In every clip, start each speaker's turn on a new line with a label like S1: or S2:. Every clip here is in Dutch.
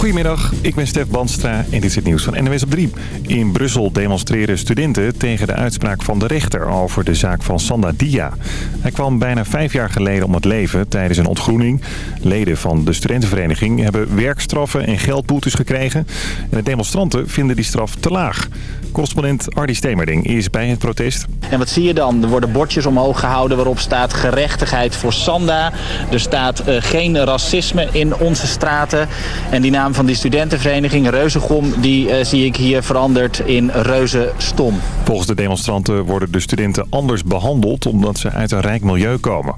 S1: Goedemiddag, ik ben Stef Banstra en dit is het nieuws van NWS op 3. In Brussel demonstreren studenten tegen de uitspraak van de rechter over de zaak van Sanda Dia. Hij kwam bijna vijf jaar geleden om het leven tijdens een ontgroening. Leden van de studentenvereniging hebben werkstraffen en geldboetes gekregen. En de demonstranten vinden die straf te laag. Correspondent Ardi Stemerding is bij het protest.
S2: En wat zie je dan? Er worden bordjes omhoog gehouden waarop staat gerechtigheid voor Sanda. Er staat uh, geen racisme in onze straten. En die naam van die studentenvereniging, Reuzegom, die uh, zie ik hier veranderd in Reuzestom.
S1: Volgens de demonstranten worden de studenten anders behandeld omdat ze uit een rijk milieu komen.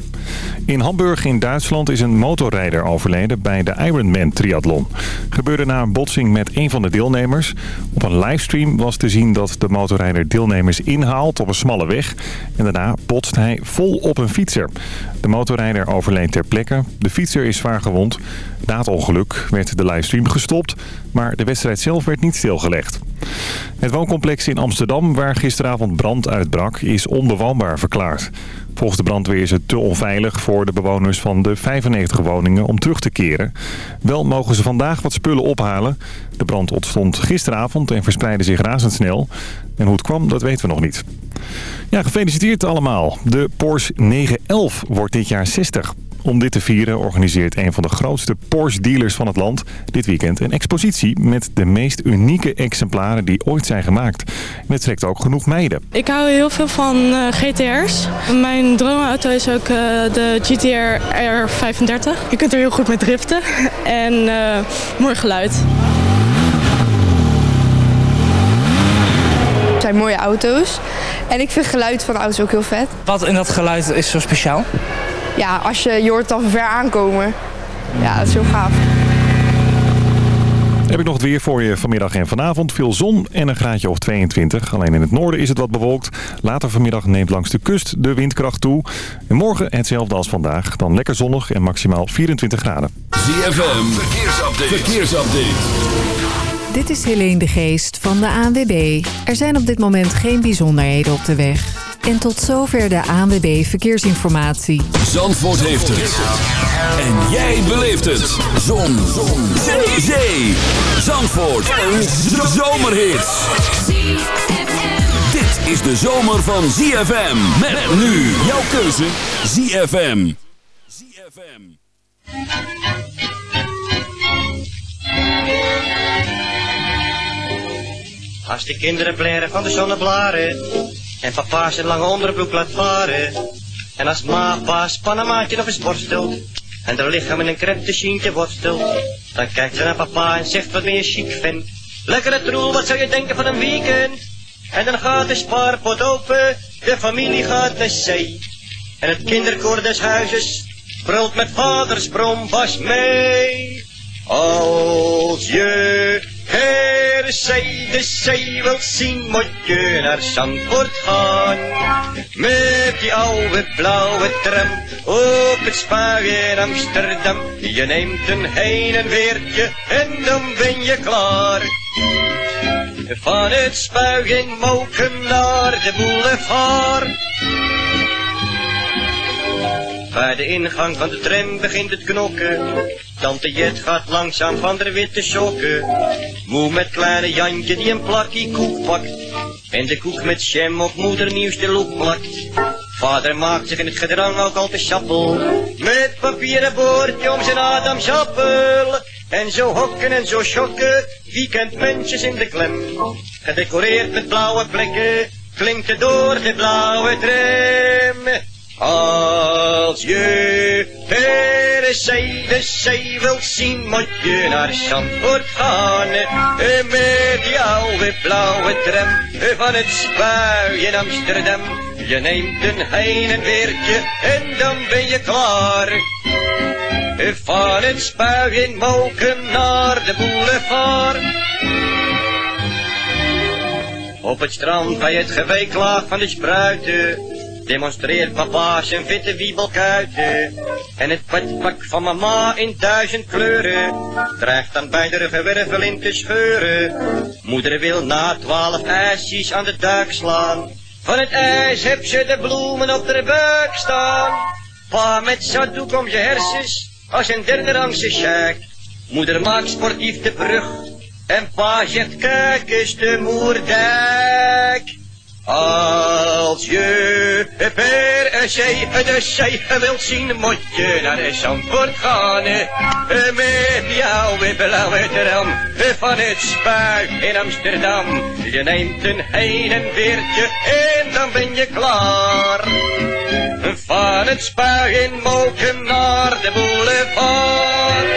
S1: In Hamburg in Duitsland is een motorrijder overleden bij de Ironman triathlon. Gebeurde na een botsing met een van de deelnemers. Op een livestream was te zien dat de motorrijder deelnemers inhaalt op een smalle weg. En daarna botst hij vol op een fietser. De motorrijder overleed ter plekke. De fietser is zwaar gewond. Na het ongeluk werd de livestream gestopt, maar de wedstrijd zelf werd niet stilgelegd. Het wooncomplex in Amsterdam, waar gisteravond brand uitbrak, is onbewoonbaar verklaard. Volgens de brandweer is het te onveilig voor de bewoners van de 95 woningen om terug te keren. Wel mogen ze vandaag wat spullen ophalen. De brand ontstond gisteravond en verspreidde zich razendsnel. En hoe het kwam, dat weten we nog niet. Ja, gefeliciteerd allemaal. De Porsche 911 wordt dit jaar 60. Om dit te vieren organiseert een van de grootste Porsche-dealers van het land dit weekend een expositie met de meest unieke exemplaren die ooit zijn gemaakt. En het trekt ook genoeg meiden.
S3: Ik hou heel veel van uh, GTR's. Mijn droomauto is ook uh, de GTR R35. Je kunt er heel goed mee driften en uh, mooi geluid.
S4: Het zijn mooie auto's. En ik vind het geluid van de auto's ook heel vet.
S5: Wat in dat geluid is zo speciaal?
S4: Ja, als je, je hoort dan ver aankomen. Ja, dat is heel gaaf.
S1: Heb ik nog het weer voor je vanmiddag en vanavond. Veel zon en een graadje of 22. Alleen in het noorden is het wat bewolkt. Later vanmiddag neemt langs de kust de windkracht toe. En morgen hetzelfde als vandaag. Dan lekker zonnig en maximaal 24 graden.
S6: ZFM, verkeersupdate. verkeersupdate.
S7: Dit is Helene de Geest van de ANWB. Er zijn op dit moment geen bijzonderheden op de weg. En tot zover de ANWB Verkeersinformatie.
S6: Zandvoort heeft het. En jij beleeft het. Zon. Zon. Zee. Zee. Zandvoort. Een zomerhit. Dit is de zomer van ZFM. Met nu jouw keuze ZFM. ZFM.
S8: Als de kinderen blaren van de zonneblaren en papa zijn lange onderbroek laat varen. En als ma pa's panamaatje nog eens borstelt en haar lichaam in een krepte chientje worstelt, dan kijkt ze naar papa en zegt wat ben je chic vindt. Lekkere troel, wat zou je denken van een weekend? En dan gaat de spaarpot open, de familie gaat naar zee. En het kinderkoor des huizes brult met vaders bromvas mee. Als je per se de zee wilt zien, moet je naar Zandvoort gaan. Met die oude blauwe tram op het spui in Amsterdam. Je neemt een heen en weertje en dan ben je klaar. Van het spui in Moken naar de boulevard. Bij de ingang van de tram begint het knokken. Tante Jet gaat langzaam van de witte sokken. Moe met kleine Jantje die een plakje koek pakt. En de koek met jam op moeder nieuwste look plakt. Vader maakt zich in het gedrang ook al te sappel. Met papieren boordje om zijn adamsappel. En zo hokken en zo schokken, weekendmuntjes in de klem. Gedecoreerd met blauwe plekken, klinkt het door de blauwe tram. Als je de zee wilt zien, moet je naar Zandvoort gaan. Met die oude blauwe tram van het spui in Amsterdam. Je neemt een heen en weertje en dan ben je klaar. Van het spui in Moken naar de boulevard. Op het strand bij het geweeklaag van de spruiten demonstreert papa zijn witte wiebelkuiten. En het petpak van mama in duizend kleuren, dreigt dan bij de gewervel in te scheuren. Moeder wil na twaalf ijsjes aan de duik slaan. Van het ijs heb ze de bloemen op de buik staan. Pa met zatdoek om je hersens, als een derde rangse. Moeder maakt sportief de brug. En pa zegt, kijk eens de moerdijk. Als je per se de zee wilt zien, moet je naar Zandvoort gaan. Met jouw blauwe tram van het spui in Amsterdam. Je neemt een heen en weertje en dan ben je klaar. Van het spui in Moken naar de boulevard.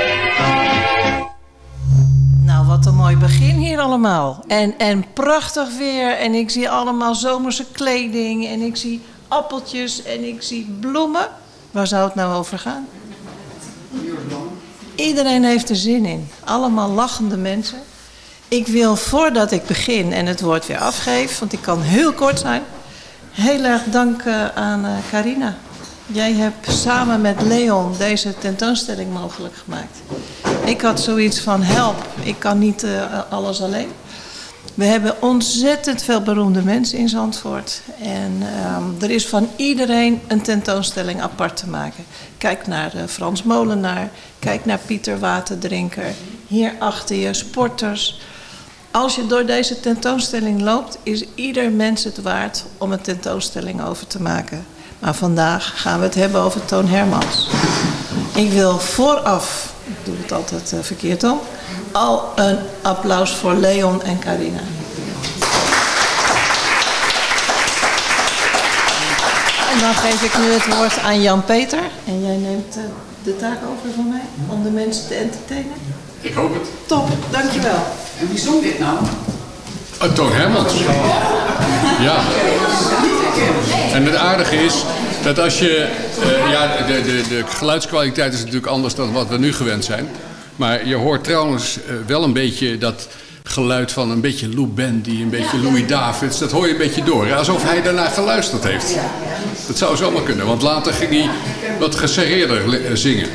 S9: Nou, wat een mooi begin hier allemaal. En, en prachtig weer. En ik zie allemaal zomerse kleding. En ik zie appeltjes en ik zie bloemen. Waar zou het nou over gaan? Iedereen heeft er zin in. Allemaal lachende mensen. Ik wil voordat ik begin en het woord weer afgeef, want ik kan heel kort zijn, heel erg danken aan uh, Carina. Jij hebt samen met Leon deze tentoonstelling mogelijk gemaakt. Ik had zoiets van help, ik kan niet uh, alles alleen. We hebben ontzettend veel beroemde mensen in Zandvoort. En um, er is van iedereen een tentoonstelling apart te maken. Kijk naar uh, Frans Molenaar, kijk naar Pieter Waterdrinker. Hier achter je sporters. Als je door deze tentoonstelling loopt, is ieder mens het waard om een tentoonstelling over te maken. Maar vandaag gaan we het hebben over Toon Hermans. Ik wil vooraf, ik doe het altijd uh, verkeerd om, al een applaus voor Leon en Carina. En dan geef ik nu het woord aan Jan-Peter. En jij neemt uh, de taak over van mij om de mensen te entertainen.
S10: Ik hoop het.
S9: Top, dankjewel.
S10: En wie zong dit nou? Uh, Toon Hermans. Ja. En het aardige is dat als je... Uh, ja, de, de, de geluidskwaliteit is natuurlijk anders dan wat we nu gewend zijn. Maar je hoort trouwens uh, wel een beetje dat geluid van een beetje Lou Bendy, een beetje Louis Davids. Dat hoor je een beetje door. Alsof hij daarna geluisterd heeft. Dat zou zomaar kunnen, want later ging hij wat geserreerder zingen.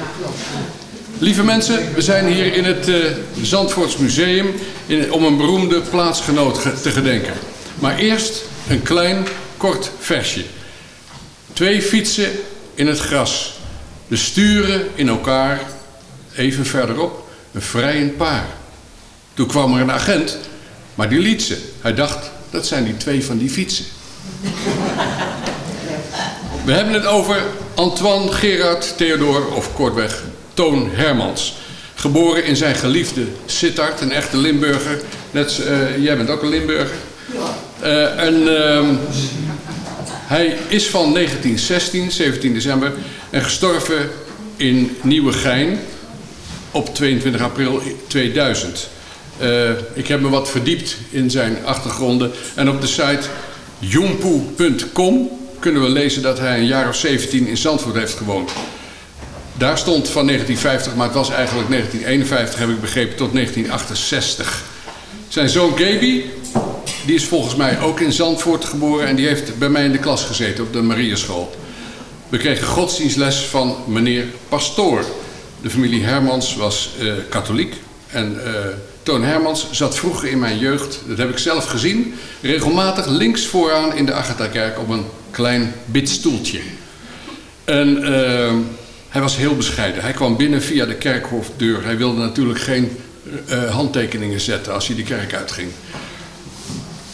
S10: Lieve mensen, we zijn hier in het uh, Zandvoorts Museum in, om een beroemde plaatsgenoot ge te gedenken. Maar eerst een klein, kort versje. Twee fietsen in het gras. De sturen in elkaar. Even verderop een vrijend paar. Toen kwam er een agent, maar die liet ze. Hij dacht, dat zijn die twee van die fietsen. We hebben het over Antoine Gerard Theodor, of kortweg Toon Hermans. Geboren in zijn geliefde Sittard, een echte Limburger. Net, uh, jij bent ook een Limburger. Uh, en uh, hij is van 1916, 17 december, en gestorven in Nieuwegein op 22 april 2000. Uh, ik heb me wat verdiept in zijn achtergronden. En op de site jompoe.com kunnen we lezen dat hij een jaar of 17 in Zandvoort heeft gewoond. Daar stond van 1950, maar het was eigenlijk 1951, heb ik begrepen, tot 1968. Zijn zoon Gaby, die is volgens mij ook in Zandvoort geboren en die heeft bij mij in de klas gezeten op de Marieschool. We kregen godsdienstles van meneer Pastoor. De familie Hermans was uh, katholiek en uh, Toon Hermans zat vroeger in mijn jeugd, dat heb ik zelf gezien, regelmatig links vooraan in de Agatha-kerk op een klein bidstoeltje. En uh, hij was heel bescheiden. Hij kwam binnen via de kerkhofdeur. Hij wilde natuurlijk geen uh, handtekeningen zetten als hij de kerk uitging.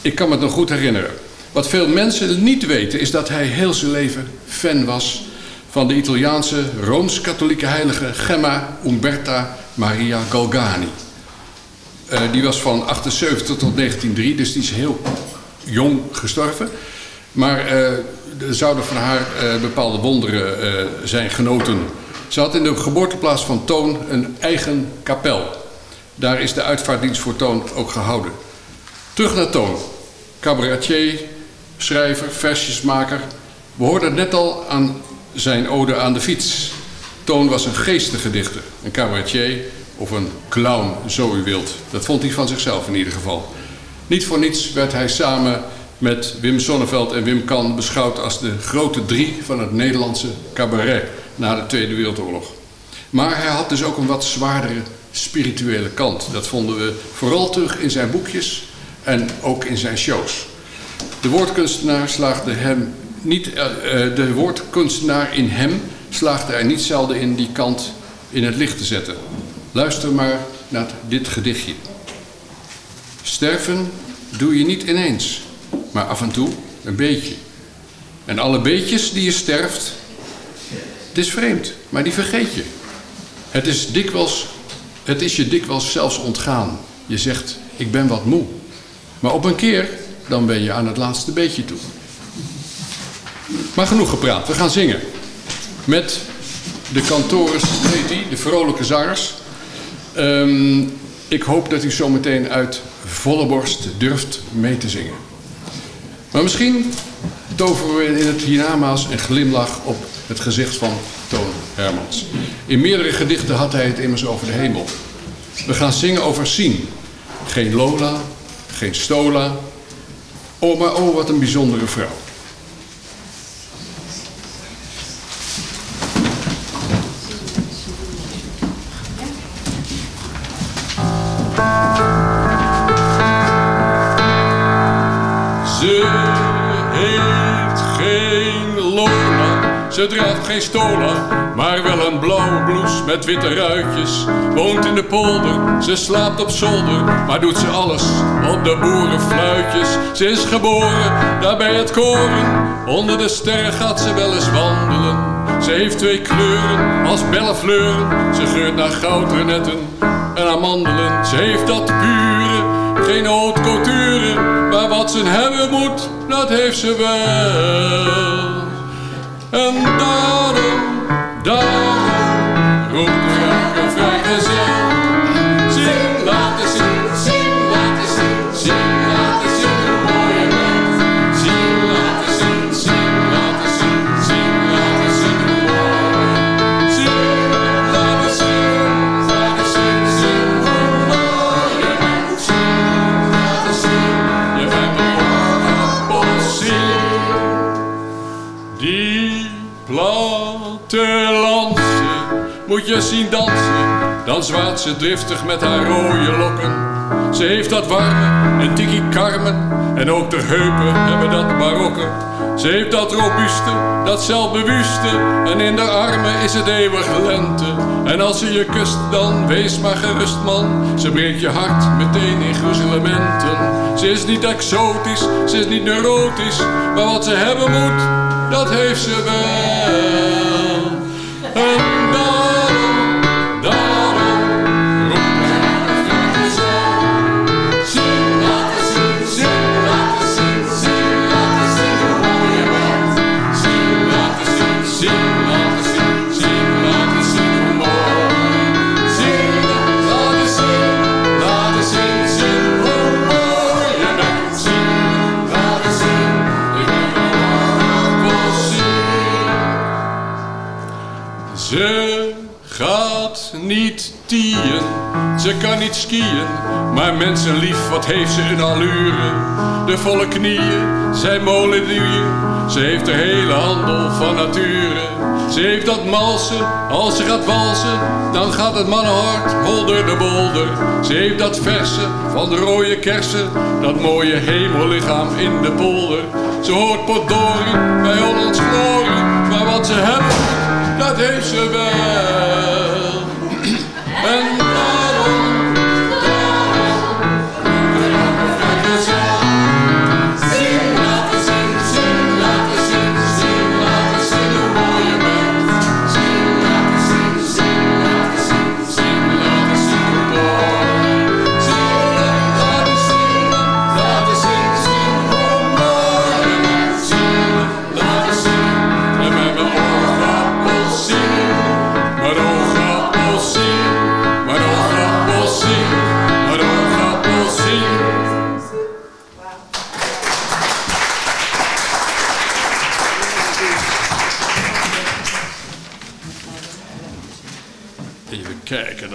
S10: Ik kan me het nog goed herinneren. Wat veel mensen niet weten is dat hij heel zijn leven fan was van de Italiaanse Rooms-Katholieke heilige Gemma Umberta Maria Galgani. Uh, die was van 78 tot 1903, dus die is heel jong gestorven. Maar uh, er zouden van haar uh, bepaalde wonderen zijn genoten. Ze had in de geboorteplaats van Toon een eigen kapel. Daar is de uitvaartdienst voor Toon ook gehouden. Terug naar Toon. Cabaretier, schrijver, versjesmaker. We hoorden net al aan zijn ode aan de fiets. Toon was een geestige dichter, een cabaretier of een clown, zo u wilt. Dat vond hij van zichzelf in ieder geval. Niet voor niets werd hij samen met Wim Sonneveld en Wim Kan beschouwd als de grote drie van het Nederlandse cabaret na de Tweede Wereldoorlog. Maar hij had dus ook een wat zwaardere spirituele kant. Dat vonden we vooral terug in zijn boekjes en ook in zijn shows. De woordkunstenaar slaagde hem niet, uh, de woordkunstenaar in hem slaagde er niet zelden in die kant in het licht te zetten. Luister maar naar dit gedichtje. Sterven doe je niet ineens, maar af en toe een beetje. En alle beetjes die je sterft, het is vreemd, maar die vergeet je. Het is, dikwijls, het is je dikwijls zelfs ontgaan. Je zegt, ik ben wat moe. Maar op een keer, dan ben je aan het laatste beetje toe. Maar genoeg gepraat, we gaan zingen. Met de kantoors, heet die, de vrolijke zangers. Ehm, ik hoop dat u zometeen uit volle borst durft mee te zingen. Maar misschien toveren we in het hiernamaals een glimlach op het gezicht van Toon Hermans. In meerdere gedichten had hij het immers over de hemel. We gaan zingen over Sien. Geen Lola, geen Stola. Oh, maar oh, wat een bijzondere vrouw. Ze draagt geen stola, maar wel een blauwe blouse met witte ruitjes. Woont in de polder, ze slaapt op zolder, maar doet ze alles op de boerenfluitjes. Ze is geboren daar bij het koren, onder de sterren gaat ze wel eens wandelen. Ze heeft twee kleuren als bellefleuren, ze geurt naar goudrenetten en amandelen. Ze heeft dat pure, geen haute couture, maar wat ze hebben moet, dat heeft ze wel. En daarom, daarom moet je zien dansen. Dan zwaait ze driftig met haar rode lokken. Ze heeft dat warme en tiki karmen. En ook de heupen hebben dat barokke. Ze heeft dat robuuste, dat zelfbewuste. En in de armen is het eeuwig lente. En als ze je kust, dan wees maar gerust man. Ze breekt je hart meteen in gruzelementen. Ze is niet exotisch, ze is niet neurotisch. Maar wat ze hebben moet, dat heeft ze wel. Ze gaat niet tien, ze kan niet skiën, maar mensen lief, wat heeft ze een allure. De volle knieën, zijn molendieën, ze heeft de hele handel van nature. Ze heeft dat malsen, als ze gaat walsen, dan gaat het mannenhart holder de bolder. Ze heeft dat verse van de rode kersen, dat mooie hemellichaam in de polder. Ze hoort potdorie bij Hollands glorie, maar wat ze hebben dat heeft ze wel.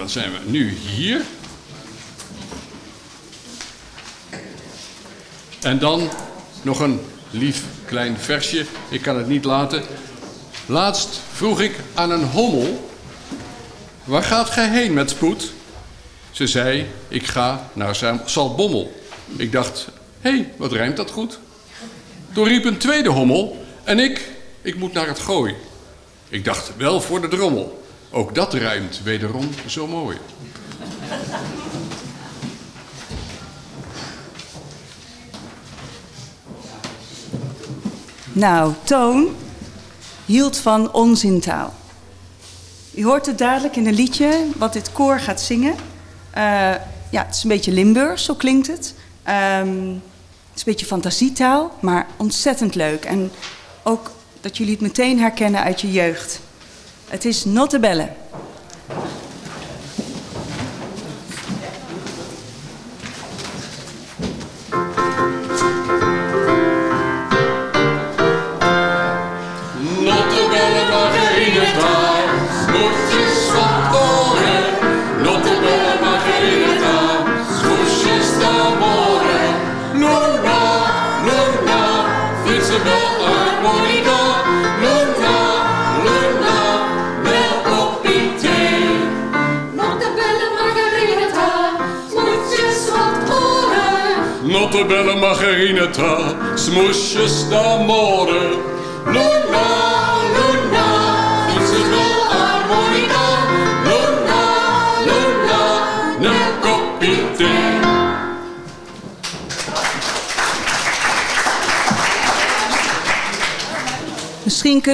S10: dan zijn we nu hier. En dan nog een lief klein versje. Ik kan het niet laten. Laatst vroeg ik aan een hommel: Waar gaat gij heen met spoed? Ze zei: Ik ga naar Zaltbommel. Ik dacht: Hé, hey, wat rijmt dat goed? Toen riep een tweede hommel: En ik, ik moet naar het gooi. Ik dacht: Wel voor de drommel. Ook dat rijmt wederom zo mooi.
S11: Nou, Toon hield van onzintaal. U hoort het dadelijk in een liedje wat dit koor gaat zingen. Uh, ja, het is een beetje Limburgs, zo klinkt het. Um, het is een beetje fantasietaal, maar ontzettend leuk. En ook dat jullie het meteen herkennen uit je jeugd. Het is Nottebelle.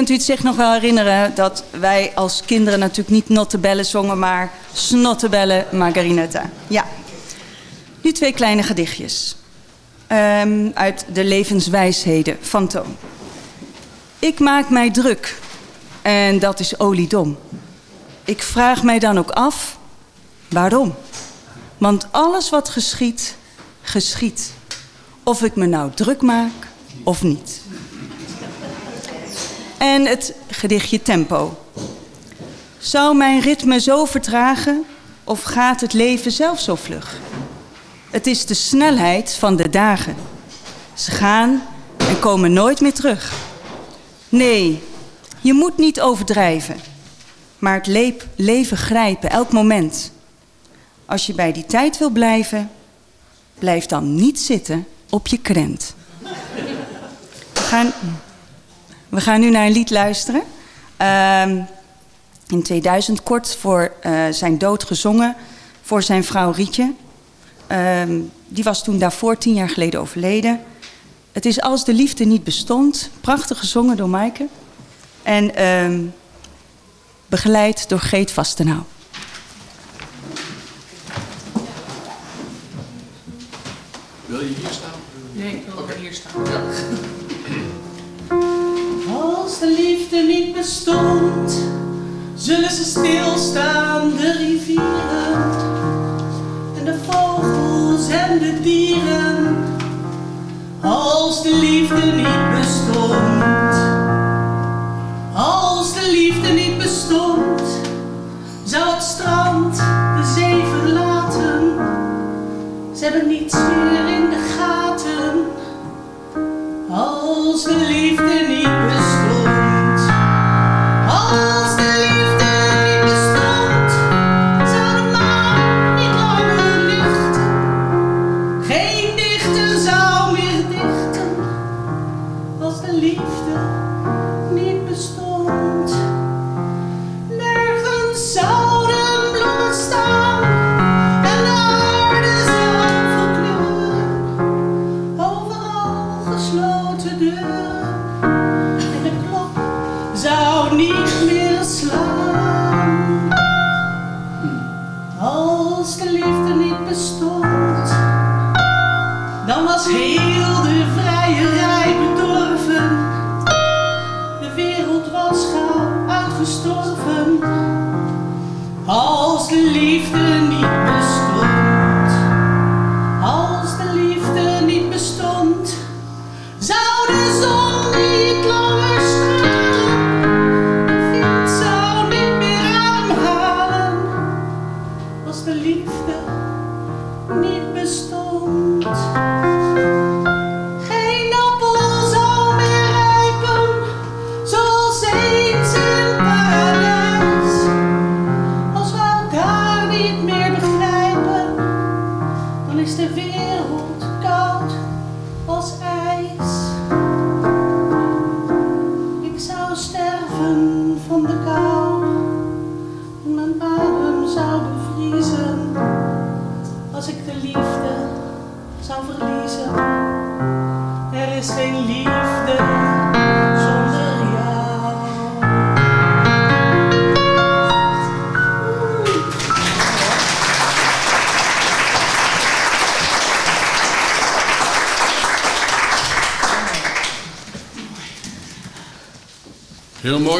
S11: Kunt u het zich nog wel herinneren dat wij als kinderen natuurlijk niet Nottebelle zongen, maar Snottebelle Margarinetta. Ja. Nu twee kleine gedichtjes. Ehm, uit de levenswijsheden van Toon. Ik maak mij druk en dat is oliedom. Ik vraag mij dan ook af waarom. Want alles wat geschiet, geschiet. Of ik me nou druk maak of niet. En het gedichtje Tempo. Zou mijn ritme zo vertragen of gaat het leven zelf zo vlug? Het is de snelheid van de dagen. Ze gaan en komen nooit meer terug. Nee, je moet niet overdrijven, maar het leep- leven grijpen elk moment. Als je bij die tijd wil blijven, blijf dan niet zitten op je krent. We gaan, we gaan nu naar een lied luisteren. Ehm, in 2000 kort voor eh, zijn dood gezongen voor zijn vrouw Rietje. Ehm, die was toen daarvoor tien jaar geleden overleden. Het is Als de liefde niet bestond. Prachtig gezongen door Maaike. En ehm, begeleid door Geet Vastenau.
S10: Wil je hier staan?
S12: Nee, ik wil hier staan. Als de liefde niet bestond, zullen ze stilstaan, de rivieren en de vogels en de dieren. Als de liefde niet bestond, als de liefde niet bestond, zou het strand de zee verlaten. Ze hebben niets meer in de gaten. Als de liefde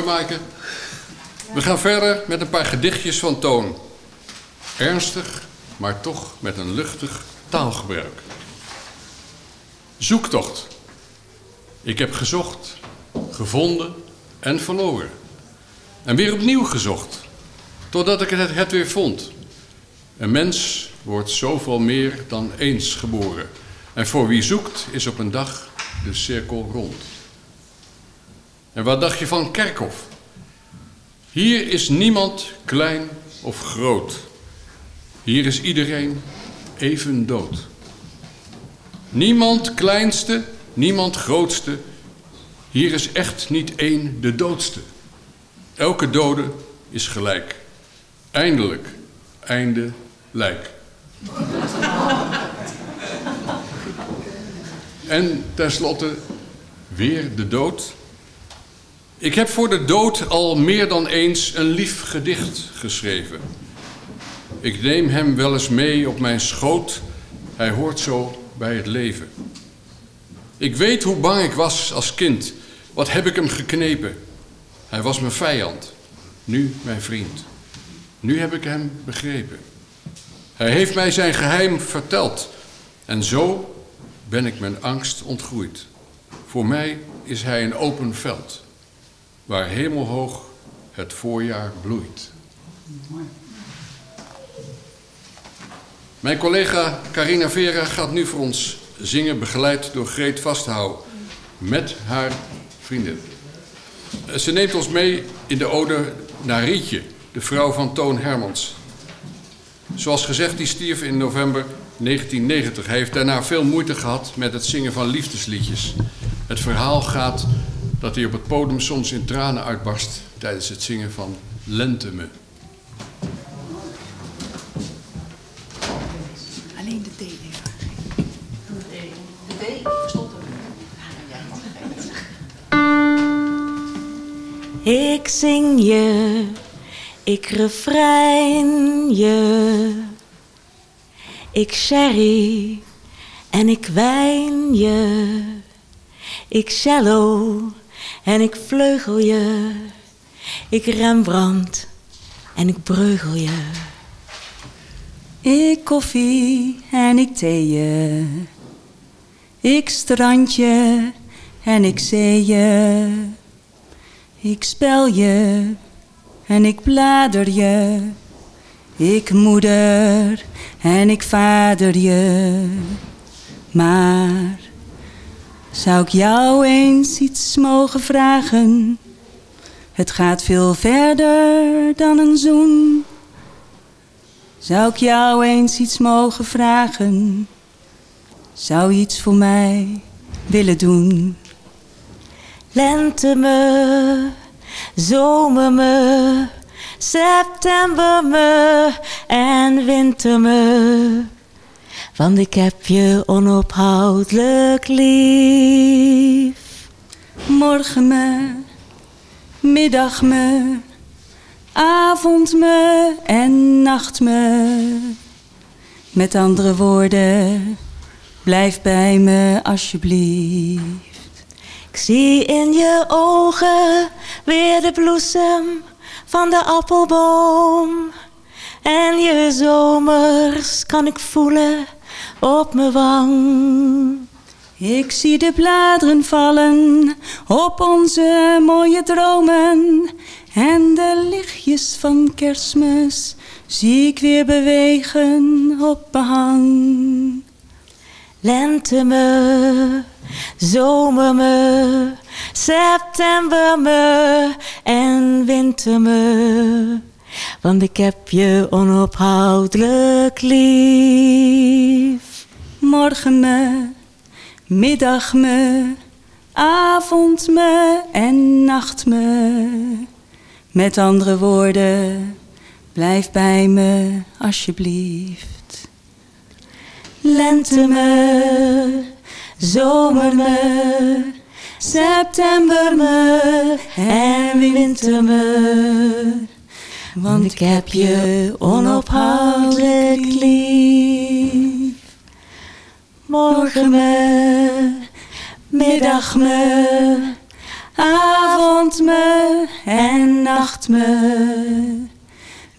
S10: mooi. We gaan verder met een paar gedichtjes van Toon. Ernstig, maar toch met een luchtig taalgebruik. Zoektocht. Ik heb gezocht, gevonden en verloren. En weer opnieuw gezocht, totdat ik het, het weer vond. Een mens wordt zoveel meer dan eens geboren. En voor wie zoekt is op een dag de cirkel rond. En wat dacht je van Kerkhof? Hier is niemand klein of groot. Hier is iedereen even dood. Niemand kleinste, niemand grootste. Hier is echt niet één de doodste. Elke dode is gelijk. Eindelijk, einde, lijk. En tenslotte weer de dood. Ik heb voor de dood al meer dan eens een lief gedicht geschreven. Ik neem hem wel eens mee op mijn schoot, hij hoort zo bij het leven. Ik weet hoe bang ik was als kind. Wat heb ik hem geknepen? Hij was mijn vijand, nu mijn vriend. Nu heb ik hem begrepen. Hij heeft mij zijn geheim verteld. En zo ben ik mijn angst ontgroeid. Voor mij is hij een open veld, waar hemelhoog het voorjaar bloeit. Mijn collega Carina Vera gaat nu voor ons zingen, begeleid door Greet Vasthouw, met haar vriendin. Eh, Ze neemt ons mee in de ode naar Rietje, de vrouw van Toon Hermans. Zoals gezegd, die stierf in november 1990. Hij heeft daarna veel moeite gehad met het zingen van liefdesliedjes. Het verhaal gaat dat hij op het podium soms in tranen uitbarst tijdens het zingen van Lente me.
S13: Alleen de D even. De D, ik verstond hem.
S14: Ik zing je, ik refrein je. Ik sherry en ik wijn je. Ik cello en ik vleugel je. Ik Rembrandt en ik breugel je.
S11: Ik koffie en ik thee je. Ik strandje en ik zee je. Ik spel je en ik blader je. Ik moeder en ik vader je. Maar zou ik jou eens iets mogen vragen? Het gaat veel verder dan een zoen. Zou ik jou eens iets mogen vragen? Zou je iets voor mij willen doen?
S14: Lente me, zomer me, september me en winter me. Want ik heb je onophoudelijk lief.
S11: Morgen me, middag me, avond me en nacht me. Met andere woorden, blijf bij me alsjeblieft.
S14: Ik zie in je ogen weer de bloesem van de appelboom. En je zomers kan ik voelen op mijn wang.
S11: Ik zie de bladeren vallen op onze mooie dromen. En de lichtjes van kerstmis zie ik weer bewegen op behang.
S14: Lente me, zomer me, september me en winter me. Want ik heb je onophoudelijk lief.
S11: Morgen me, middag me, avond me en nacht me. Met andere woorden, blijf bij me alsjeblieft. Lente me, zomer me, september me en winter me. Want ik heb je onophoudelijk lief. Morgen me, middag me, avond me en nacht me.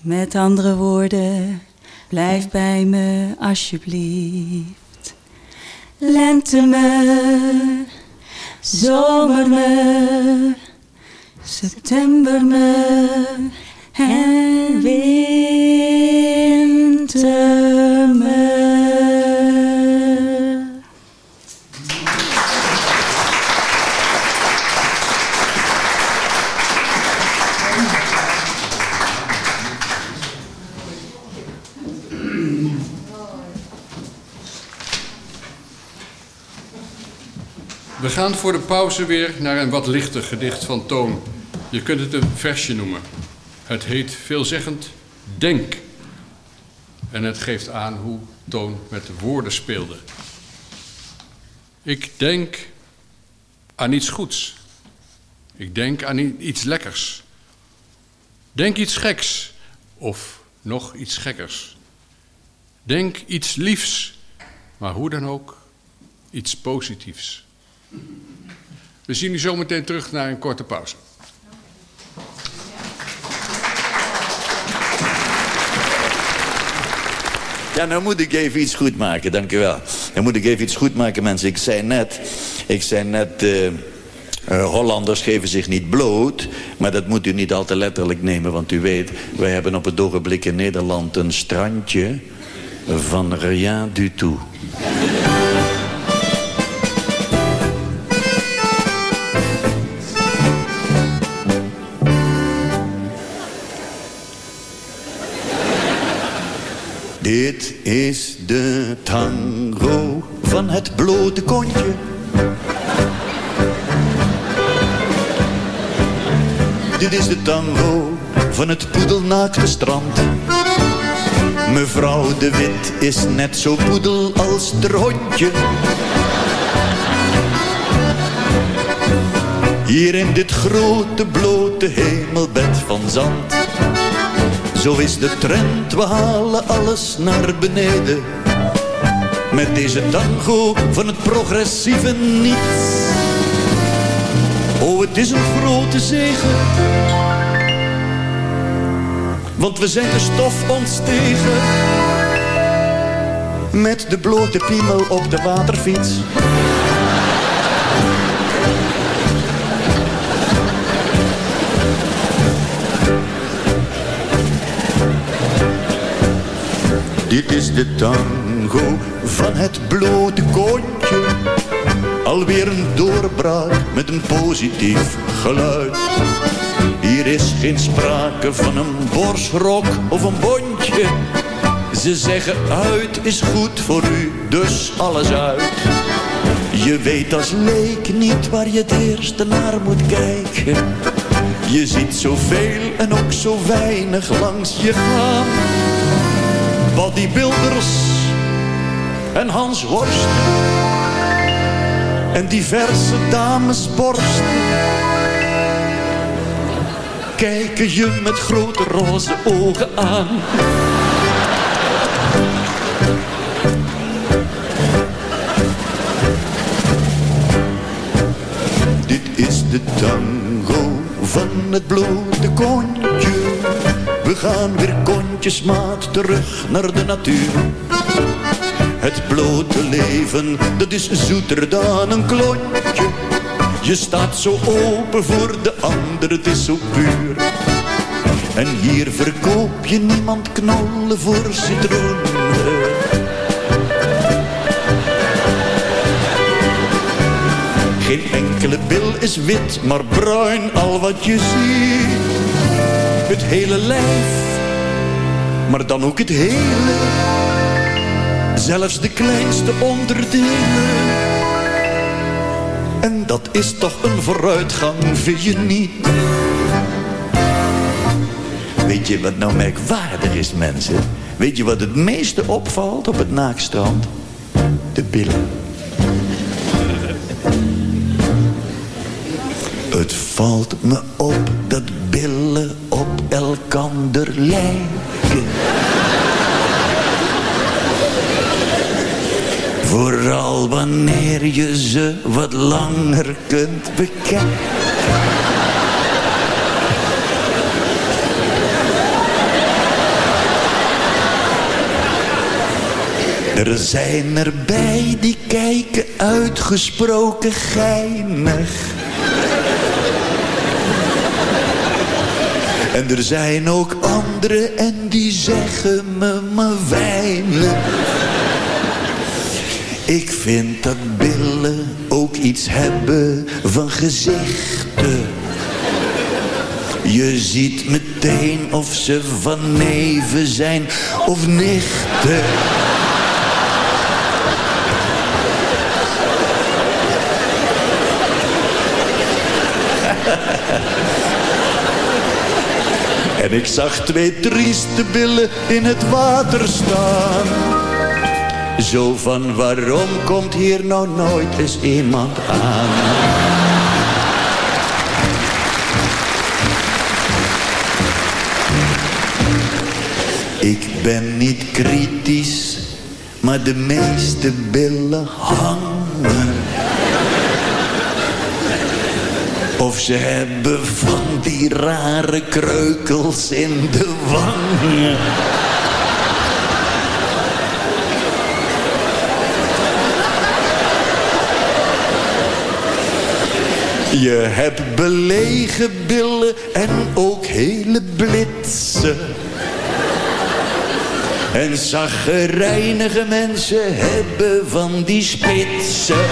S11: Met andere woorden, blijf bij me alsjeblieft. Lente me, zomer me, september me en.
S10: We gaan voor de pauze weer naar een wat lichter gedicht van Toon. Je kunt het een versje noemen. Het heet veelzeggend Denk. En het geeft aan hoe Toon met de woorden speelde. Ik denk aan iets goeds. Ik denk aan iets lekkers. Denk iets geks of nog iets gekkers. Denk iets liefs, maar hoe dan ook, iets positiefs. We zien u zometeen terug naar een korte pauze.
S15: Ja, nou moet ik even iets goed maken, dank u wel. Dan moet ik even iets goed maken, mensen. Ik zei net, ik zei net... eh, eh, Hollanders geven zich niet bloot, maar dat moet u niet al te letterlijk nemen, want u weet, wij hebben op het ogenblik in Nederland een strandje van rien du tout. Dit is de tango van het blote kontje. Dit is de tango van het poedelnaakte strand. Mevrouw de Wit is net zo poedel als het hondje. Hier in dit grote blote hemelbed van zand. Zo is de trend, we halen alles naar beneden. Met deze tango van het progressieve niets. Oh, het is een grote zegen. Want we zijn de stof ontstegen. Met de blote piemel op de waterfiets. Dit is de tango van het blote kontje. Alweer een doorbraak met een positief geluid. Hier is geen sprake van een borstrok of een bondje. Ze zeggen uit is goed voor u, dus alles uit. Je weet als leek niet waar je het eerste naar moet kijken. Je ziet zoveel en ook zo weinig langs je gaan. Bodybuilders en Hans Worst en diverse damesborsten kijken je met grote roze ogen aan. Dit is de tango van het blote kontje. We gaan weer kontjesmaat terug naar de natuur. Het blote leven, dat is zoeter dan een klontje. Je staat zo open voor de ander, het is zo puur. En hier verkoop je niemand knollen voor citroenen. Geen enkele bil is wit, maar bruin al wat je ziet. Het hele lijf, maar dan ook het hele. Zelfs de kleinste onderdelen. En dat is toch een vooruitgang, vind je niet? Weet je wat nou merkwaardig is, mensen? Weet je wat het meeste opvalt op het naakstrand? de billen. Het valt me op dat billen op elkander lijken. Vooral wanneer je ze wat langer kunt bekijken. Er zijn erbij die kijken uitgesproken geinig. En er zijn ook anderen en die zeggen me maar weinig. Ik vind dat billen ook iets hebben van gezichten. Je ziet meteen of ze van neven zijn of nichten. En ik zag twee trieste billen in het water staan. Zo van waarom komt hier nou nooit eens iemand aan? Ik ben niet kritisch, maar de meeste billen hangen. Of ze hebben van die rare kreukels in de wangen. Je hebt belegen billen en ook hele blitsen. En zaggerijnige mensen hebben van die spitsen.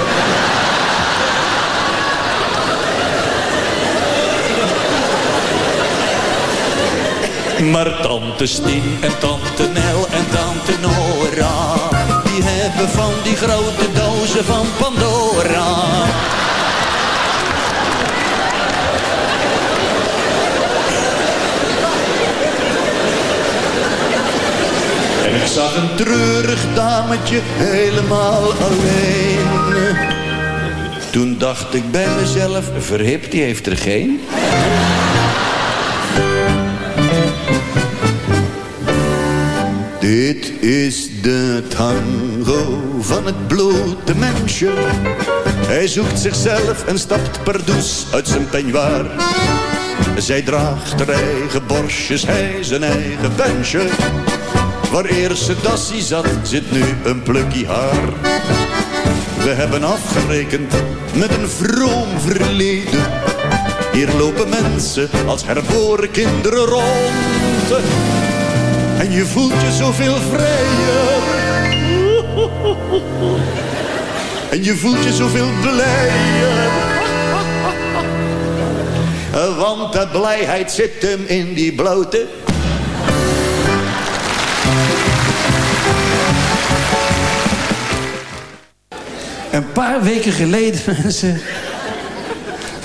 S15: Maar tante Stien en tante Nel en tante Nora... die hebben van die grote dozen van Pandora... En ik zag een treurig dametje helemaal alleen. Toen dacht ik bij mezelf, verhip, die heeft er geen. Dit is de tango van het blote mensje. Hij zoekt zichzelf en stapt pardoes uit zijn peignoir. Zij draagt haar eigen borstjes, hij zijn eigen pensje. Waar eerst ze dassie zat, zit nu een plukkie haar. We hebben afgerekend met een vroom verleden. Hier lopen mensen als herboren kinderen rond. En je voelt je zoveel vrijer. En je voelt je zoveel blijer. Want de blijheid zit hem in die blote.
S16: Een paar weken geleden, mensen...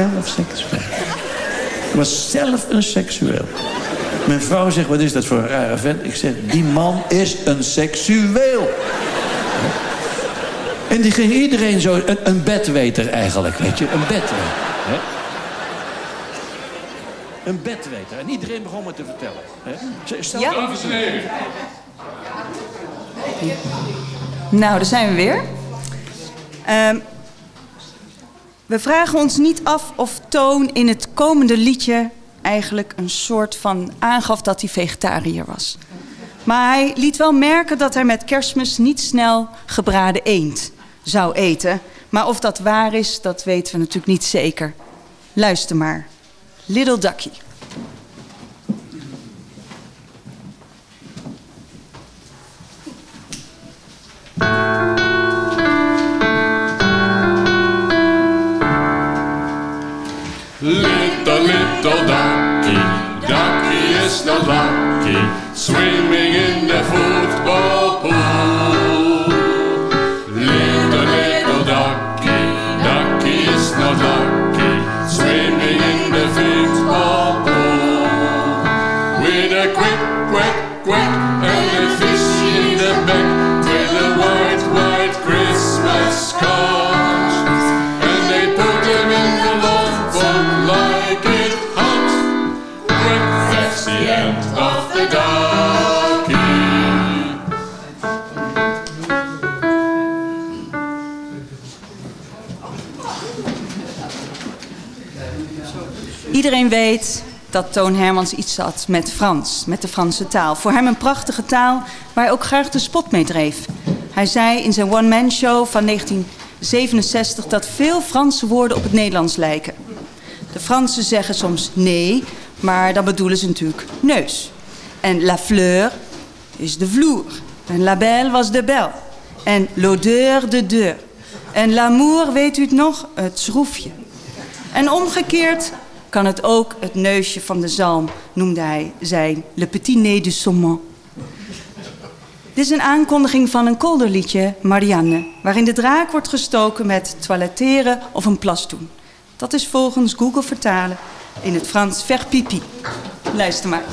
S15: Zelf seksueel. Ik was zelf een seksueel. Mijn vrouw zegt, wat is dat voor een rare vent? Ik zeg, die man is een seksueel. En die ging iedereen zo... Een, een bedweter eigenlijk, weet je. Een bedweter. Hè? Een bedweter. En iedereen begon me te vertellen. Hè? Stel-
S11: Ja. Nou, daar zijn we weer. Ehm, we vragen ons niet af of Toon in het komende liedje eigenlijk een soort van aangaf dat hij vegetariër was. Maar hij liet wel merken dat hij met kerstmis niet snel gebraden eend zou eten. Maar of dat waar is, dat weten we natuurlijk niet zeker. Luister maar. Little Ducky.
S10: Little, little ducky, ducky is not lucky,
S11: Iedereen weet dat Toon Hermans iets had met Frans, met de Franse taal. Voor hem een prachtige taal waar hij ook graag de spot mee dreef. Hij zei in zijn one-man show van 1967 dat veel Franse woorden op het Nederlands lijken. De Fransen zeggen soms nee, maar dan bedoelen ze natuurlijk neus. En la fleur is de vloer. En la belle was de bel. En l'odeur de deur. En l'amour, weet u het nog? Het schroefje. En omgekeerd kan het ook het neusje van de zalm, noemde hij zijn Le Petit Nez du Saumon. Dit is een aankondiging van een kolderliedje, Marianne, waarin de draak wordt gestoken met toiletteren of een plas doen. Dat is volgens Google vertalen in het Frans faire pipi. Luister maar.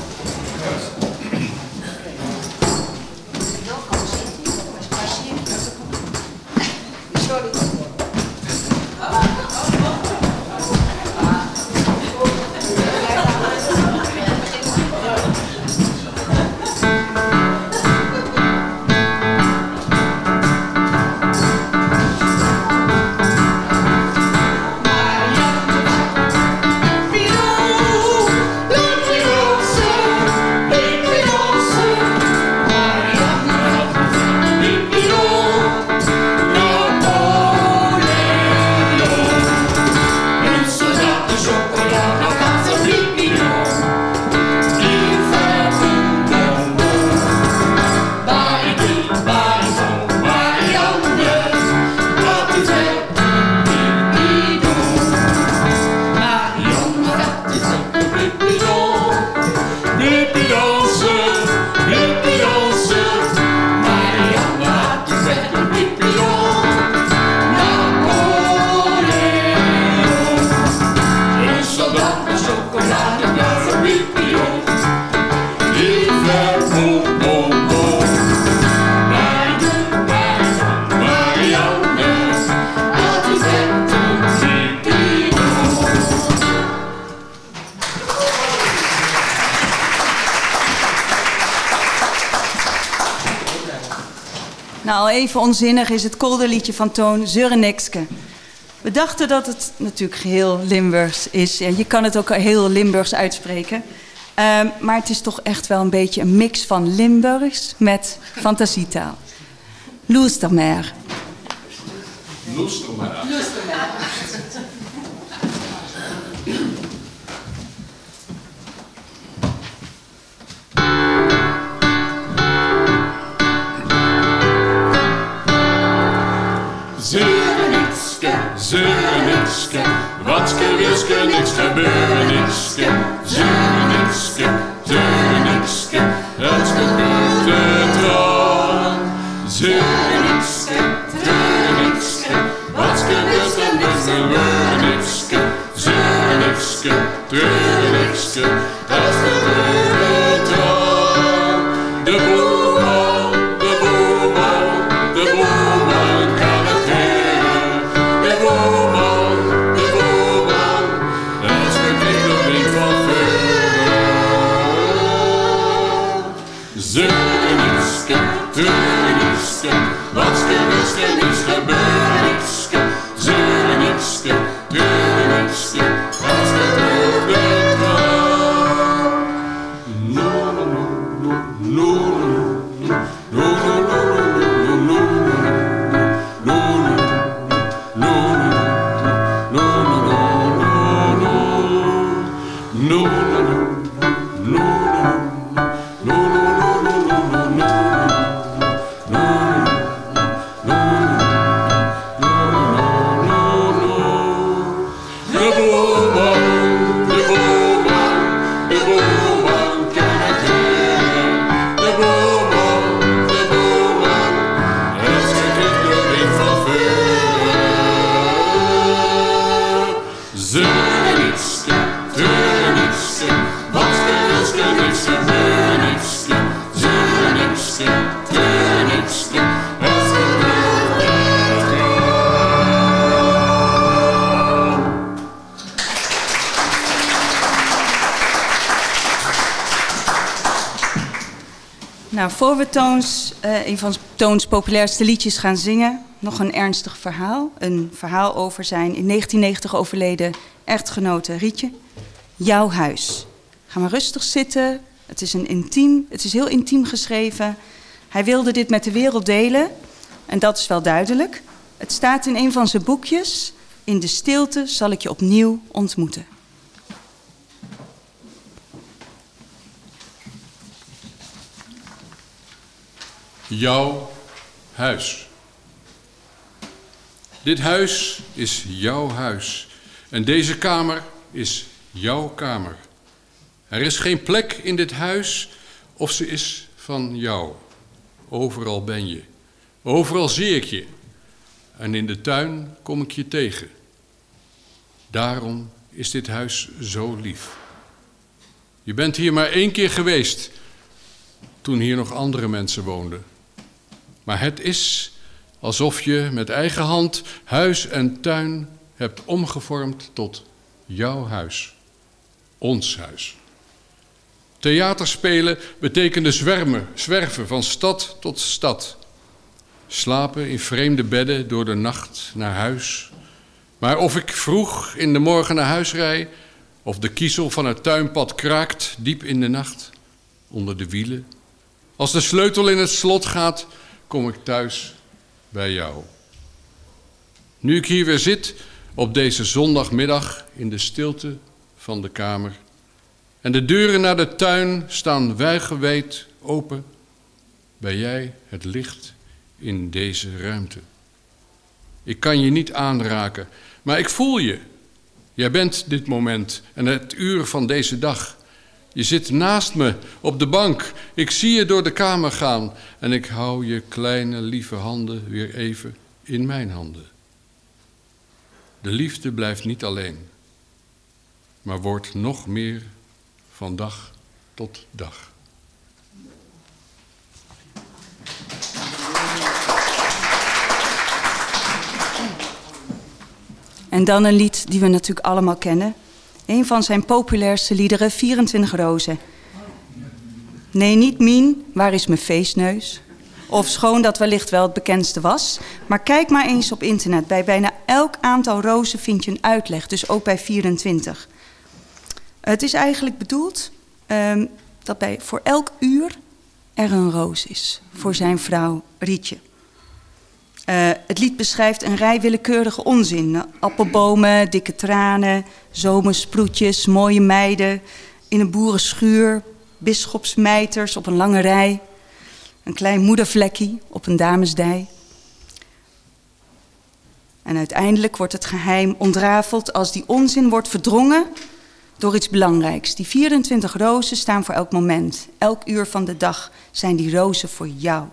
S11: Onzinnig is het kolderliedje van Toon Zeurenekske. We dachten dat het natuurlijk geheel Limburgs is. Ja, je kan het ook heel Limburgs uitspreken. Ehm, maar het is toch echt wel een beetje een mix van Limburgs met fantasietaal. Loestermer.
S17: Luister maar.
S10: nikske. Watske, wieske, niks gebeuren, nikske.
S18: Zeuren, nikske, zeuren, nikske. Het gebeurt het al. Zeuren, Wat zeuren, nikske. Watske, wieske, niks gebeuren.
S11: Zeuren. Voor we eh, een van Toons populairste liedjes gaan zingen, nog een ernstig verhaal. Een verhaal over zijn in 1990 overleden echtgenote Rietje. Jouw huis. Ga maar rustig zitten. Het is, een intiem, het is heel intiem geschreven. Hij wilde dit met de wereld delen. En dat is wel duidelijk. Het staat in een van zijn boekjes. In de stilte zal ik je opnieuw ontmoeten.
S10: Jouw huis. Dit huis is jouw huis. En deze kamer is jouw kamer. Er is geen plek in dit huis of ze is van jou. Overal ben je. Overal zie ik je. En in de tuin kom ik je tegen. Daarom is dit huis zo lief. Je bent hier maar één keer geweest, toen hier nog andere mensen woonden. Maar het is alsof je met eigen hand huis en tuin hebt omgevormd tot jouw huis, ons huis. Theaterspelen betekende zwermen, zwerven van stad tot stad. Slapen in vreemde bedden door de nacht naar huis. Maar of ik vroeg in de morgen naar huis rij, of de kiezel van het tuinpad kraakt diep in de nacht, onder de wielen. Als de sleutel in het slot gaat, kom ik thuis bij jou. Nu ik hier weer zit op deze zondagmiddag in de stilte van de kamer en de deuren naar de tuin staan wijdgeweed open, ben jij het licht in deze ruimte. Ik kan je niet aanraken, maar ik voel je. Jij bent dit moment en het uur van deze dag. Je zit naast me op de bank. Ik zie je door de kamer gaan en ik hou je kleine lieve handen weer even in mijn handen. De liefde blijft niet alleen, maar wordt nog meer van dag tot dag.
S11: En dan een lied die we natuurlijk allemaal kennen. Een van zijn populairste liederen, 24 rozen. Nee, niet Mien, waar is mijn feestneus? Of schoon dat wellicht wel het bekendste was. Maar kijk maar eens op internet. Bij bijna elk aantal rozen vind je een uitleg, dus ook bij 24. Het is eigenlijk bedoeld ehm, dat bij, voor elk uur er een roos is voor zijn vrouw Rietje. Eh, het lied beschrijft een rij willekeurige onzin. Appelbomen, dikke tranen, zomersproetjes, mooie meiden... in een boerenschuur, bisschopsmijters op een lange rij... een klein moedervlekkie op een damesdij. En uiteindelijk wordt het geheim ontrafeld als die onzin wordt verdrongen door iets belangrijks. Die 24 rozen staan voor elk moment. Elk uur van de dag zijn die rozen voor jou.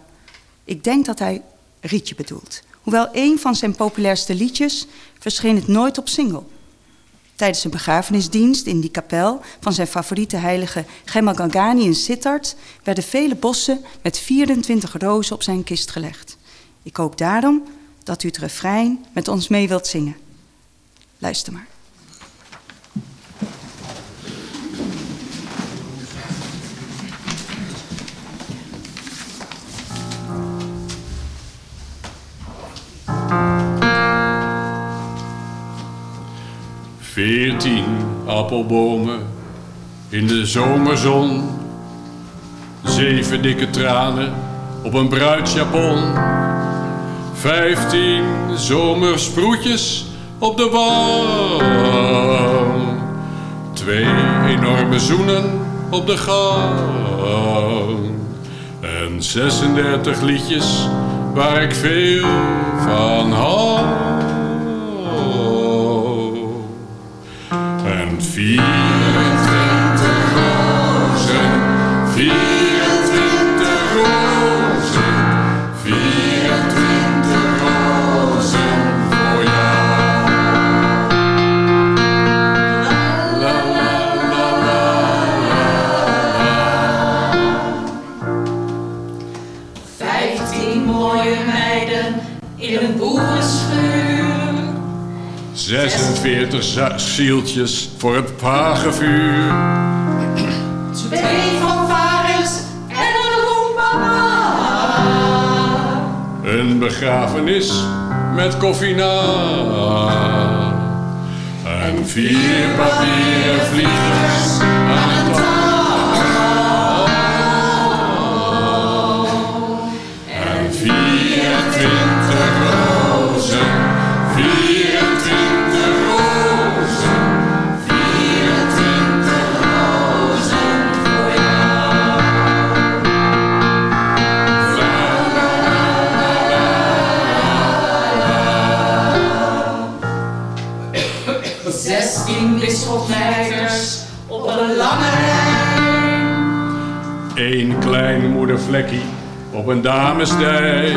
S11: Ik denk dat hij Rietje bedoelt. Hoewel een van zijn populairste liedjes verscheen het nooit op single. Tijdens een begrafenisdienst in die kapel van zijn favoriete heilige Gemma Gangani in Sittard werden vele bossen met 24 rozen op zijn kist gelegd. Ik hoop daarom dat u het refrein met ons mee wilt zingen. Luister maar.
S10: Veertien appelbomen in de zomerzon. Zeven dikke tranen op een bruidsjapon. Vijftien zomersproetjes op de wang. Twee enorme zoenen op de gang. En 36 liedjes waar ik veel van hou. En 46 za- zieltjes voor het pagevuur.
S12: Twee fanfares en een roempama.
S10: Een begrafenis met koffie na. En vier papieren vliegers aan het
S12: op een
S10: damesdij.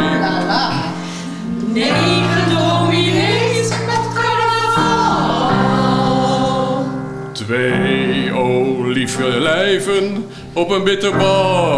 S12: Negen dominees met carnaval.
S10: Twee olieflijven op een bitterbal.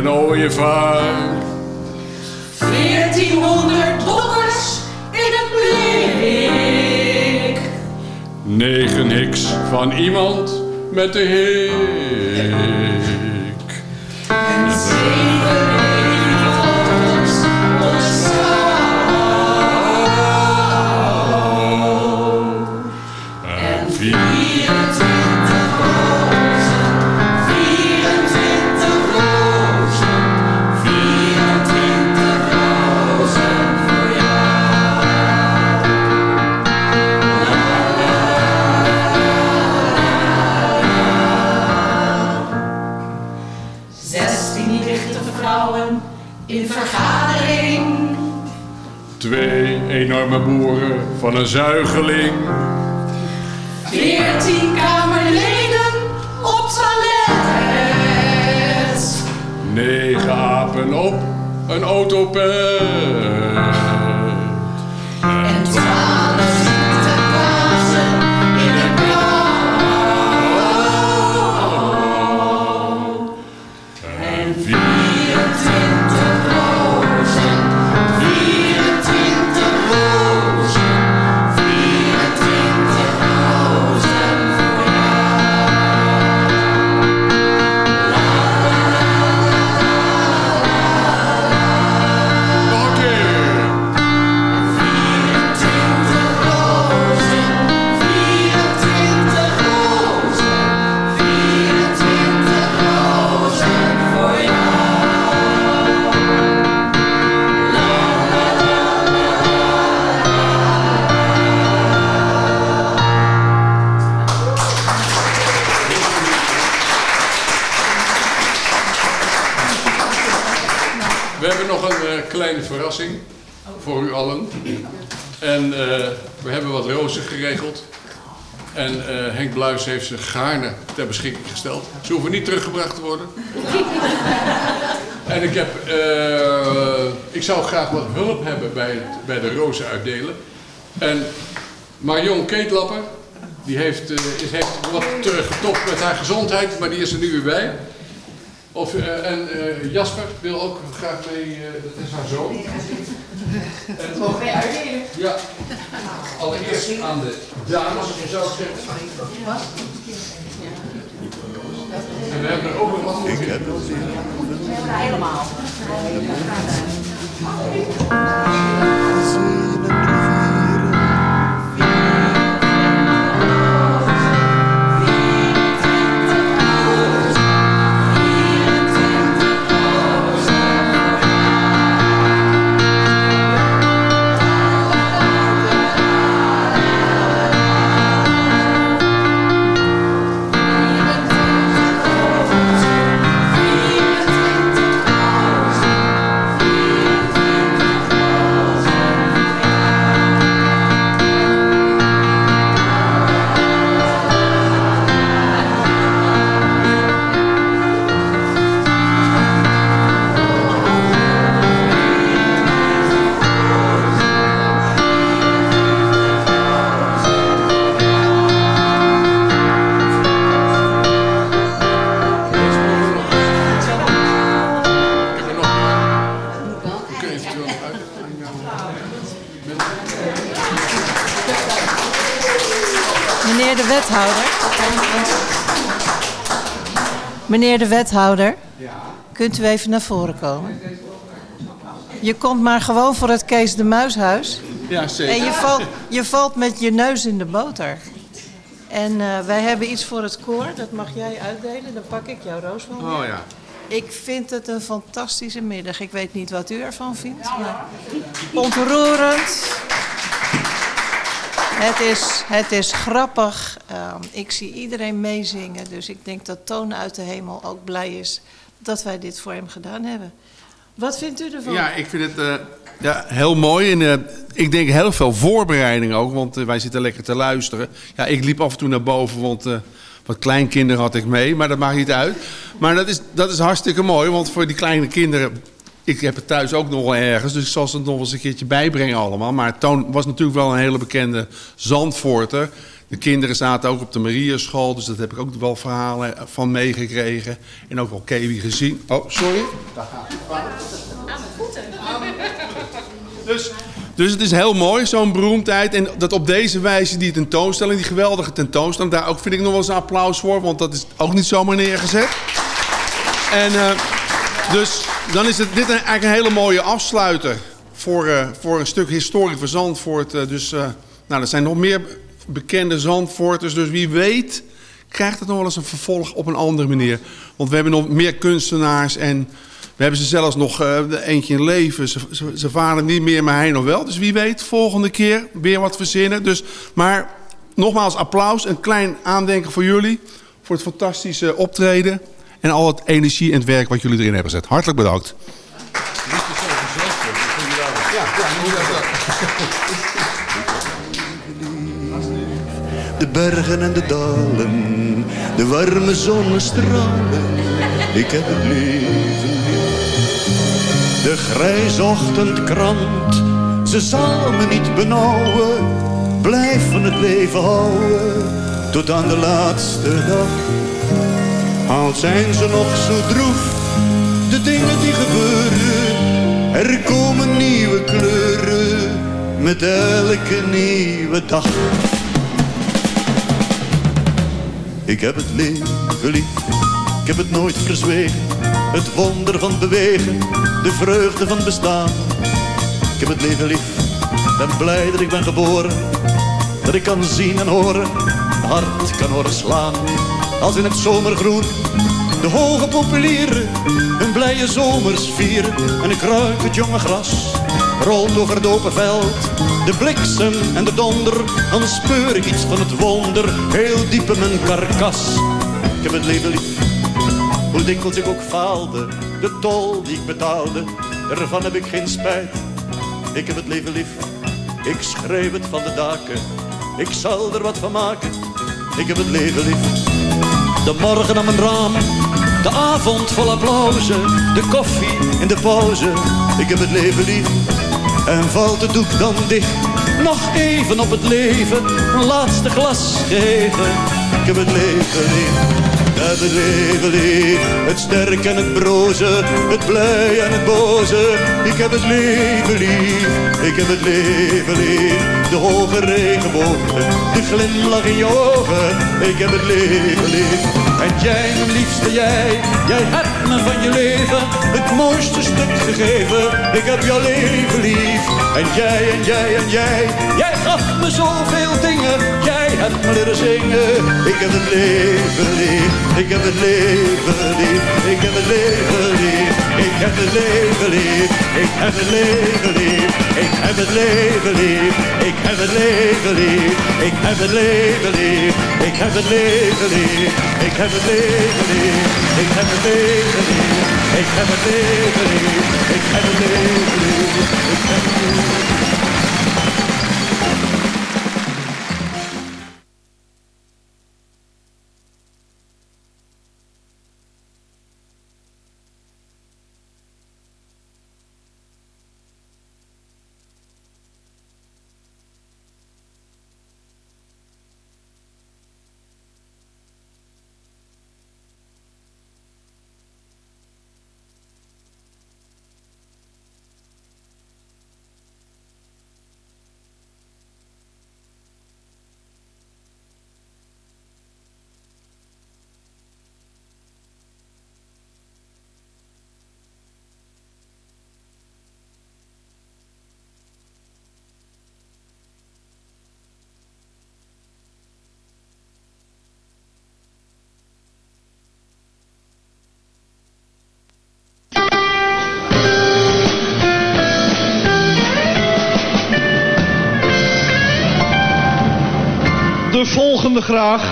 S10: Een ooievaar.
S12: 1400 dollars in een blik.
S10: Negen hiks van iemand met de hik. Enorme boeren van een zuigeling.
S12: Veertien kamerleden op toilet.
S10: Negen apen op een autopet.
S12: En
S10: eh, Henk Bluis heeft ze gaarne ter beschikking gesteld. Ze hoeven niet teruggebracht te worden. en ik, heb, eh, ik zou graag wat hulp hebben bij, het, bij de rozen uitdelen. En Marion Keetlapper, die heeft, eh, is, heeft wat teruggetopt met haar gezondheid, maar die is er nu weer bij. Of, en Jasper wil ook graag mee, dat is haar zoon. En,
S13: Mogen wij uitdelen?
S10: Ja, allereerst aan de dames, zou ik zeggen. En we hebben er ook nog wat voor. Ik heb
S13: Helemaal.
S9: Meneer de wethouder. Kunt u even naar voren komen? Je komt maar gewoon voor het Kees de Muishuis.
S19: Ja, zeker.
S9: En je valt, je valt met je neus in de boter. En eh, wij hebben iets voor het koor. Dat mag jij uitdelen. Dan pak ik jouw roos wel
S19: Oh ja.
S9: Ik vind het een fantastische middag. Ik weet niet wat u ervan vindt. Maar ontroerend. Het is, het is grappig. Ehm, ik zie iedereen meezingen. Dus ik denk dat Toon uit de hemel ook blij is dat wij dit voor hem gedaan hebben. Wat vindt u ervan?
S19: Ja, ik vind het eh, ja, heel mooi. En eh, ik denk heel veel voorbereiding ook, want eh, wij zitten lekker te luisteren. Ja, ik liep af en toe naar boven, want wat kleinkinderen had ik mee, maar dat maakt niet uit. Maar dat is, dat is hartstikke mooi, want voor die kleine kinderen... Ik heb het thuis ook nog wel ergens, dus ik zal ze nog eens een keertje bijbrengen allemaal. Maar Toon was natuurlijk wel een hele bekende Zandvoorter. De kinderen zaten ook op de Mariaschool, dus dat heb ik ook wel verhalen van meegekregen. En ook wel Kewi gezien. Oh, sorry. Daar gaat Dus, dus het is heel mooi, zo'n beroemdheid. En dat op deze wijze die tentoonstelling, die geweldige tentoonstelling... daar ook vind ik nog wel eens een applaus voor, want dat is ook niet zomaar neergezet. En eh, dus dan is het, dit eigenlijk een hele mooie afsluiter... voor, eh, voor een stuk historie van Zandvoort. Eh, dus eh, nou, er zijn nog meer bekende Zandvoorters, dus wie weet... krijgt het nog wel eens een vervolg op een andere manier. Want we hebben nog meer kunstenaars en... We hebben ze zelfs nog eentje in leven. Ze varen niet meer, maar hij nog wel. Dus wie weet, volgende keer weer wat verzinnen. Dus, maar nogmaals applaus. Een klein aandenken voor jullie. Voor het fantastische optreden. En al het energie en het werk wat jullie erin hebben gezet. Hartelijk bedankt.
S15: De bergen en de dalen, de warme zonnestralen. Ik heb het leven lief. De grijze ochtendkrant, ze zal me niet benauwen. Blijf van het leven houden, tot aan de laatste dag. Al zijn ze nog zo droef, de dingen die gebeuren. Er komen nieuwe kleuren, met elke nieuwe dag. Ik heb het leven lief, ik heb het nooit verzwegen. Het wonder van bewegen, de vreugde van bestaan. Ik heb het leven lief, ben blij dat ik ben geboren. Dat ik kan zien en horen, hart kan horen slaan. Als in het zomergroen, de hoge populieren. Hun blije zomers vieren en ik ruik het jonge gras. Rolt over het open veld, de bliksem en de donder. Dan speur ik iets van het wonder, heel diep in mijn karkas. Ik heb het leven lief, hoe dikwijls ik ook faalde. De tol die ik betaalde, daarvan heb ik geen spijt. Ik heb het leven lief, ik schrijf het van de daken. Ik zal er wat van maken, ik heb het leven lief. De morgen aan mijn raam, de avond vol applausen, de koffie in de pauze, ik heb het leven lief. En valt het doek dan dicht, nog even op het leven, een laatste glas geven, ik heb het leven lief. Het leven lief, het sterk en het broze, het blij en het boze. Ik heb het leven lief, ik heb het leven lief. De hoge regenbogen, de glimlach in je ogen. Ik heb het leven lief. En jij, mijn liefste jij, jij hebt me van je leven het mooiste stuk gegeven. Ik heb jouw leven lief. En jij, en jij, en jij, jij gaf me zoveel dingen. Jij hebt me leren zingen. Ik heb het leven lief. Ik heb het leven lief, ik heb het leven lief, ik heb het leven lief, ik heb het leven lief, ik heb het leven lief, ik heb het leven lief, ik heb het leven lief, ik heb het leven lief, ik heb het leven lief, ik heb het leven lief, ik heb het leven lief, ik heb het leven lief, ik heb het leven
S20: volgende graag.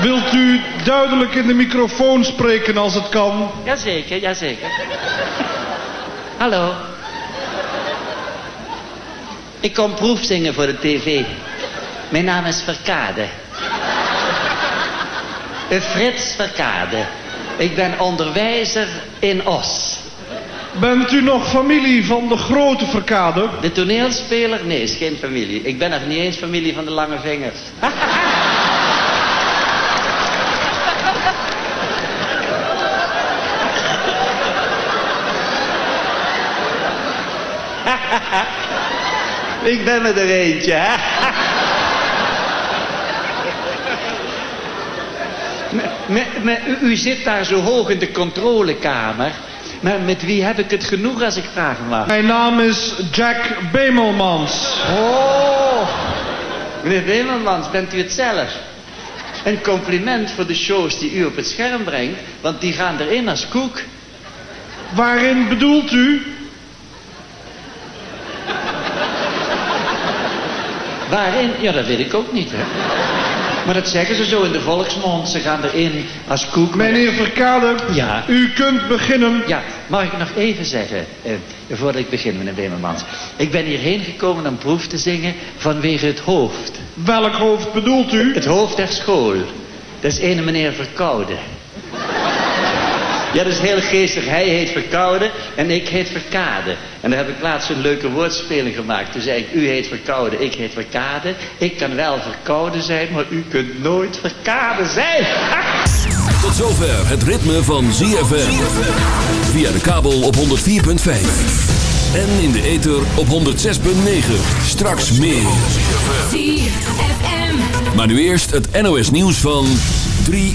S20: Wilt u duidelijk in de microfoon spreken als het kan?
S21: Jazeker, jazeker. Hallo. Ik kom proefzingen voor de tv. Mijn naam is Verkade. Eh, Frits Verkade. Ik ben onderwijzer in Os.
S20: Bent u nog familie van de grote verkade?
S21: De toneelspeler? Nee, is geen familie. Ik ben nog niet eens familie van de lange vingers. Ik ben er eentje, hè? Me- me- me- u, u zit daar zo hoog in de controlekamer. Maar met wie heb ik het genoeg als ik vragen mag?
S20: Mijn naam is Jack Bemelmans.
S21: Oh, meneer Wemelmans, bent u het zelf? Een compliment voor de shows die u op het scherm brengt, want die gaan erin als koek.
S20: Waarin bedoelt u?
S21: Waarin? Ja, dat weet ik ook niet, hè. Maar dat zeggen ze zo in de volksmond. Ze gaan erin als koek.
S20: Meneer Verkade,
S21: Ja.
S20: u kunt beginnen.
S21: Ja, mag ik nog even zeggen, eh, voordat ik begin, meneer Wemelmans. Ik ben hierheen gekomen om proef te zingen vanwege het hoofd.
S20: Welk hoofd bedoelt u?
S21: Het hoofd der school. Dat is ene meneer Verkoude. Ja, dat is heel geestig. Hij heet Verkoude en ik heet Verkade. En daar heb ik laatst een leuke woordspeling gemaakt. Toen zei ik, u heet Verkoude, ik heet Verkade. Ik kan wel verkouden zijn, maar u kunt nooit verkade zijn.
S6: Tot zover het ritme van ZFM. Via de kabel op 104.5. En in de ether op 106.9. Straks meer. Maar nu eerst het NOS nieuws van 3